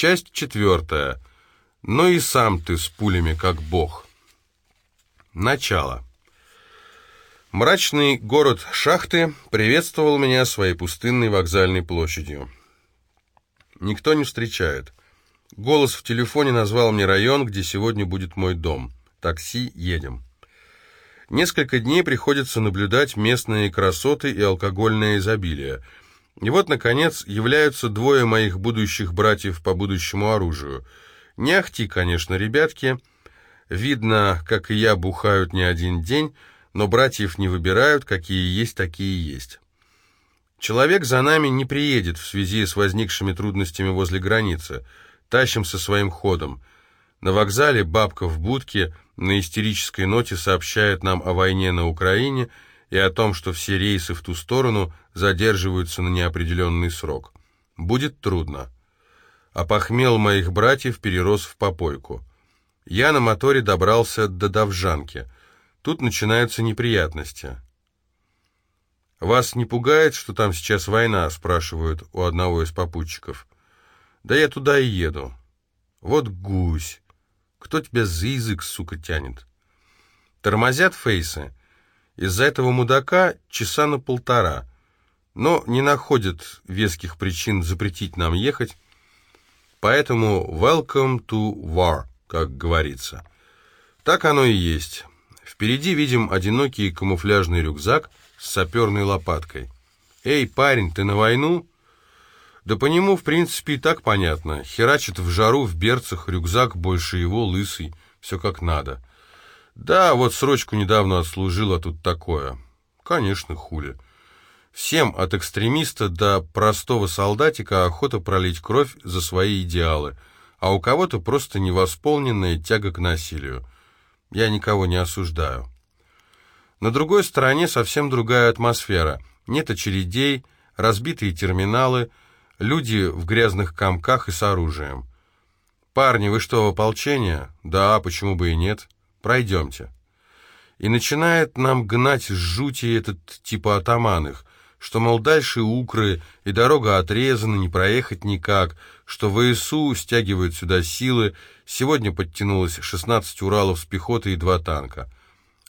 Часть четвертая. Ну и сам ты с пулями, как бог. Начало. Мрачный город Шахты приветствовал меня своей пустынной вокзальной площадью. Никто не встречает. Голос в телефоне назвал мне район, где сегодня будет мой дом. Такси, едем. Несколько дней приходится наблюдать местные красоты и алкогольное изобилие. И вот, наконец, являются двое моих будущих братьев по будущему оружию. Не ахти, конечно, ребятки. Видно, как и я, бухают не один день, но братьев не выбирают, какие есть, такие есть. Человек за нами не приедет в связи с возникшими трудностями возле границы. Тащимся своим ходом. На вокзале бабка в будке на истерической ноте сообщает нам о войне на Украине и о том, что все рейсы в ту сторону задерживаются на неопределенный срок. Будет трудно. А похмел моих братьев перерос в попойку. Я на моторе добрался до Довжанки — Тут начинаются неприятности. «Вас не пугает, что там сейчас война?» — спрашивают у одного из попутчиков. «Да я туда и еду». «Вот гусь! Кто тебя за язык, сука, тянет?» Тормозят фейсы. Из-за этого мудака часа на полтора. Но не находят веских причин запретить нам ехать. Поэтому welcome to war, как говорится. Так оно и есть. Впереди видим одинокий камуфляжный рюкзак с саперной лопаткой. «Эй, парень, ты на войну?» Да по нему, в принципе, и так понятно. Херачит в жару, в берцах, рюкзак больше его, лысый, все как надо. Да, вот срочку недавно отслужил, а тут такое. Конечно, хули. Всем от экстремиста до простого солдатика охота пролить кровь за свои идеалы, а у кого-то просто невосполненная тяга к насилию. Я никого не осуждаю. На другой стороне совсем другая атмосфера. Нет очередей, разбитые терминалы, люди в грязных комках и с оружием. «Парни, вы что, в ополчение?» «Да, почему бы и нет? Пройдемте». И начинает нам гнать жути этот типа атаманных, что, мол, дальше укры, и дорога отрезана, не проехать никак, что ВСУ стягивают сюда силы, сегодня подтянулось 16 Уралов с пехотой и два танка.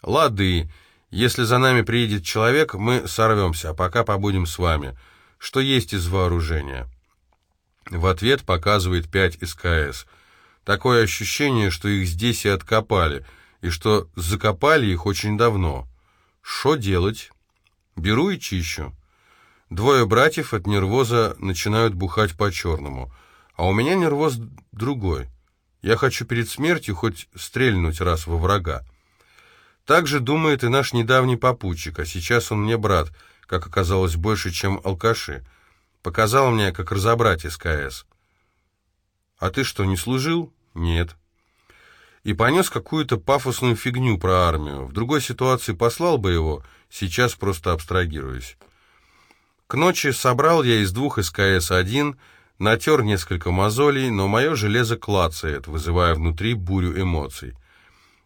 Лады, если за нами приедет человек, мы сорвемся, а пока побудем с вами. Что есть из вооружения? В ответ показывает 5 СКС. Такое ощущение, что их здесь и откопали, и что закопали их очень давно. Что делать? Беру и чищу. Двое братьев от нервоза начинают бухать по-черному, а у меня нервоз другой. Я хочу перед смертью хоть стрельнуть раз во врага. Так же думает и наш недавний попутчик, а сейчас он мне брат, как оказалось, больше, чем алкаши. Показал мне, как разобрать СКС. А ты что, не служил? Нет. И понес какую-то пафосную фигню про армию. В другой ситуации послал бы его, сейчас просто абстрагируюсь. К ночи собрал я из двух СКС-1, натер несколько мозолей, но мое железо клацает, вызывая внутри бурю эмоций.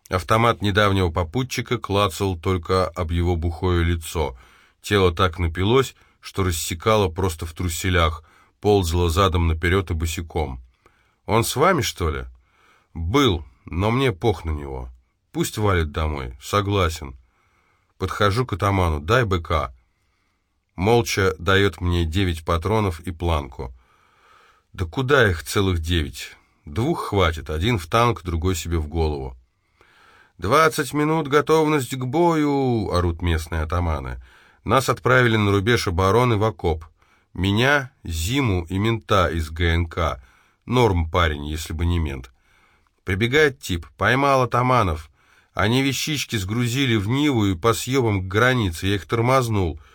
Автомат недавнего попутчика клацал только об его бухое лицо. Тело так напилось, что рассекало просто в труселях, ползало задом наперед и босиком. «Он с вами, что ли?» «Был, но мне пох на него. Пусть валит домой. Согласен». Подхожу к атаману. «Дай быка». Молча дает мне девять патронов и планку. Да куда их целых девять? Двух хватит, один в танк, другой себе в голову. «Двадцать минут готовность к бою!» — орут местные атаманы. Нас отправили на рубеж обороны в окоп. Меня, Зиму и мента из ГНК. Норм парень, если бы не мент. Прибегает тип, поймал атаманов. Они вещички сгрузили в Ниву и по съебам к границе. Я их тормознул —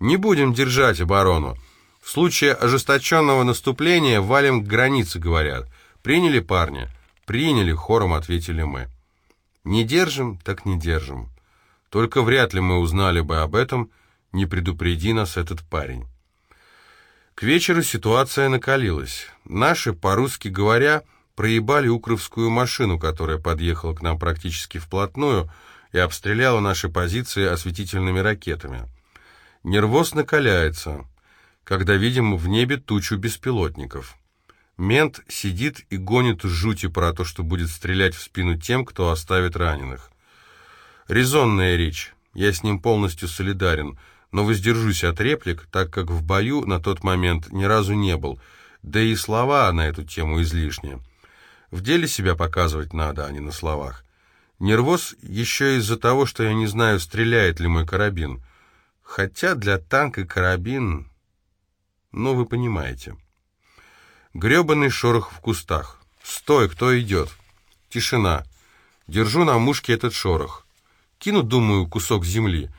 не будем держать оборону. В случае ожесточенного наступления валим к границе, говорят. Приняли парня? Приняли, хором ответили мы. Не держим, так не держим. Только вряд ли мы узнали бы об этом, не предупреди нас этот парень. К вечеру ситуация накалилась. Наши, по-русски говоря, проебали укрывскую машину, которая подъехала к нам практически вплотную и обстреляла наши позиции осветительными ракетами. Нервоз накаляется, когда видим в небе тучу беспилотников. Мент сидит и гонит жути про то, что будет стрелять в спину тем, кто оставит раненых. Резонная речь, я с ним полностью солидарен, но воздержусь от реплик, так как в бою на тот момент ни разу не был, да и слова на эту тему излишние. В деле себя показывать надо, а не на словах. Нервоз еще из-за того, что я не знаю, стреляет ли мой карабин. Хотя для танка карабин... Ну, вы понимаете. Гребаный шорох в кустах. «Стой, кто идет?» Тишина. Держу на мушке этот шорох. Кину, думаю, кусок земли.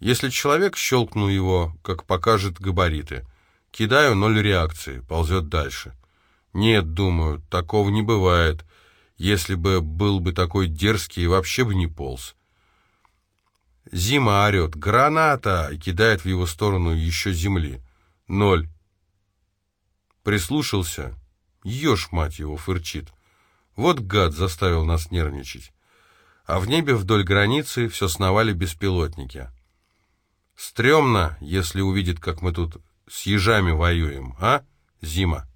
Если человек, щелкну его, как покажет габариты. Кидаю ноль реакции, ползет дальше. Нет, думаю, такого не бывает. Если бы был бы такой дерзкий, вообще бы не полз. Зима орет «Граната!» и кидает в его сторону еще земли. Ноль. Прислушался. Еж, мать его, фырчит. Вот гад заставил нас нервничать. А в небе вдоль границы все сновали беспилотники. Стремно, если увидит, как мы тут с ежами воюем, а, Зима?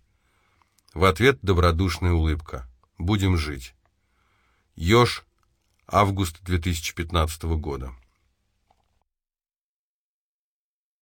В ответ добродушная улыбка. Будем жить. Ёж, август 2015 года.